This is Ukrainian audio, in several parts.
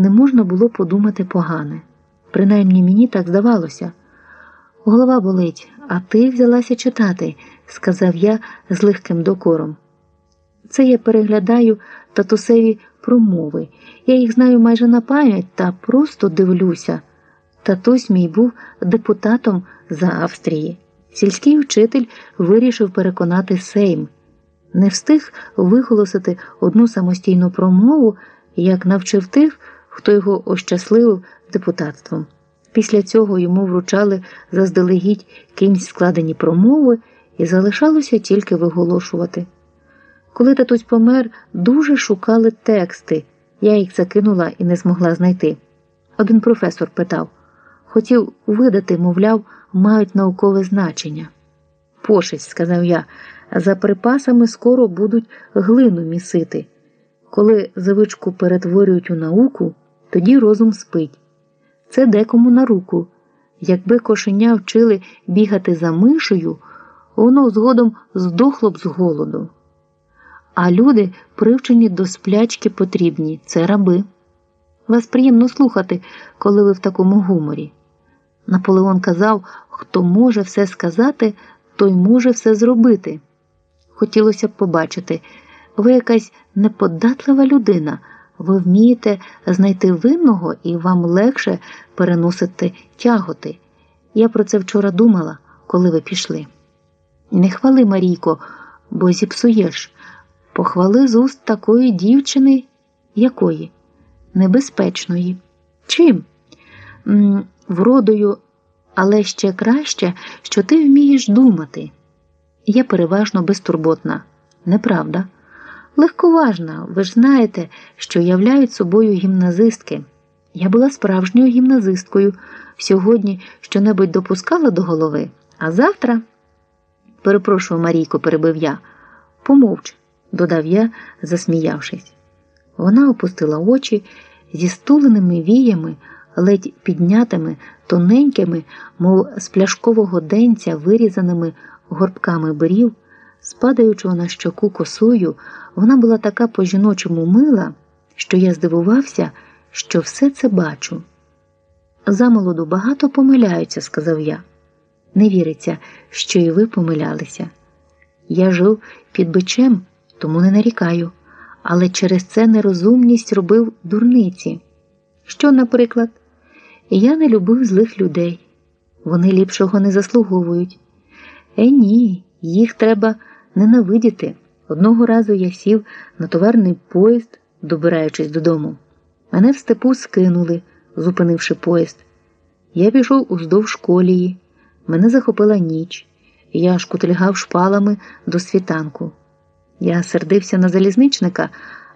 не можна було подумати погане. Принаймні мені так здавалося. Голова болить, а ти взялася читати, сказав я з легким докором. Це я переглядаю татусеві промови. Я їх знаю майже на пам'ять та просто дивлюся. Татусь мій був депутатом за Австрії. Сільський вчитель вирішив переконати Сейм. Не встиг виголосити одну самостійну промову, як навчив тих, хто його ощасливив депутатством. Після цього йому вручали заздалегідь кимсь складені промови і залишалося тільки виголошувати. Коли татусь помер, дуже шукали тексти. Я їх закинула і не змогла знайти. Один професор питав хотів видати, мовляв, мають наукове значення. Пошесть, сказав я, за припасами скоро будуть глину місити. Коли звичку перетворюють у науку, тоді розум спить. Це декому на руку. Якби кошеня вчили бігати за мишею, воно згодом здохло б з голоду. А люди, привчені до сплячки, потрібні це раби. Вас приємно слухати, коли ви в такому гуморі. Наполеон казав, хто може все сказати, той може все зробити. Хотілося б побачити, ви якась неподатлива людина, ви вмієте знайти винного і вам легше переносити тяготи. Я про це вчора думала, коли ви пішли. Не хвали, Марійко, бо зіпсуєш. Похвали з уст такої дівчини, якої? Небезпечної. Чим? М вродою, але ще краще, що ти вмієш думати. Я переважно безтурботна. Неправда. Легковажна, ви ж знаєте, що являють собою гімназистки. Я була справжньою гімназисткою. Сьогодні щонебудь допускала до голови, а завтра. Перепрошую, Марійко, перебив я. Помовч, додав я, засміявшись. Вона опустила очі зі стуленими віями, ледь піднятими, тоненькими, мов з пляшкового денця, вирізаними горбками берів, спадаючого на щоку косою, вона була така по жіночому мила, що я здивувався, що все це бачу. Замолоду багато помиляються, сказав я. Не віриться, що і ви помилялися. Я жив під бичем, тому не нарікаю, але через це нерозумність робив дурниці. Що, наприклад, я не любив злих людей, вони ліпшого не заслуговують. Е, ні, їх треба ненавидіти. Одного разу я сів на товарний поїзд, добираючись додому. Мене в степу скинули, зупинивши поїзд. Я пішов уздовж колії. Мене захопила ніч, я шкутильгав шпалами до світанку. Я сердився на залізничника,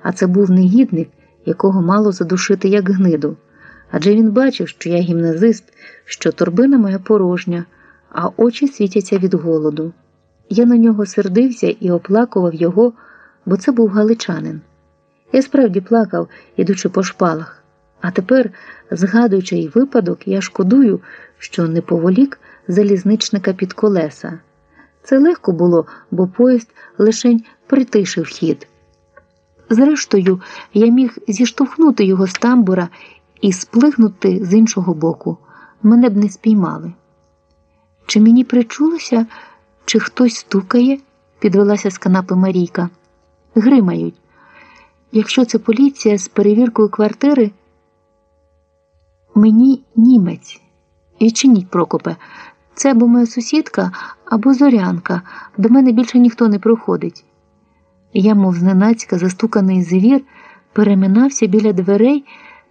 а це був негідник, якого мало задушити як гниду. Адже він бачив, що я гімназист, що торбина моя порожня, а очі світяться від голоду. Я на нього сердився і оплакував його, бо це був галичанин. Я справді плакав, ідучи по шпалах. А тепер, згадуючи й випадок, я шкодую, що не поволік залізничника під колеса. Це легко було, бо поїзд лишень притишив хід. Зрештою, я міг зіштовхнути його з тамбура і сплигнути з іншого боку. Мене б не спіймали. Чи мені причулося, чи хтось стукає? підвелася з канапи Марійка. Гримають. Якщо це поліція з перевіркою квартири, мені німець. Відчиніть, Прокопе, це або моя сусідка, або зорянка. До мене більше ніхто не проходить. Я, мов зненацька, застуканий звір, переминався біля дверей,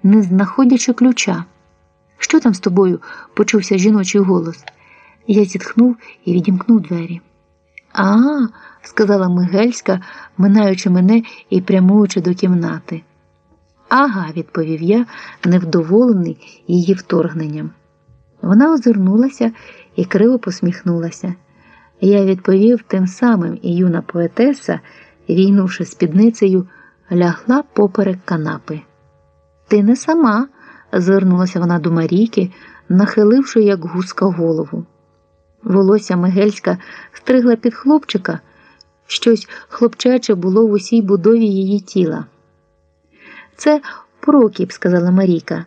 не знаходячи ключа. Що там з тобою? почувся жіночий голос. Я зітхнув і відімкнув двері. А, сказала Мигельська, минаючи мене і прямуючи до кімнати. Ага, відповів я, невдоволений її вторгненням. Вона озирнулася і криво посміхнулася. Я відповів тим самим, і юна поетеса, війнувши спідницею, лягла поперек канапи. Ти не сама, звернулася вона до Марійки, нахиливши, як гуска голову. Волосся Мигельська стригла під хлопчика, щось хлопчаче було в усій будові її тіла. Це Прокіп, сказала Марійка.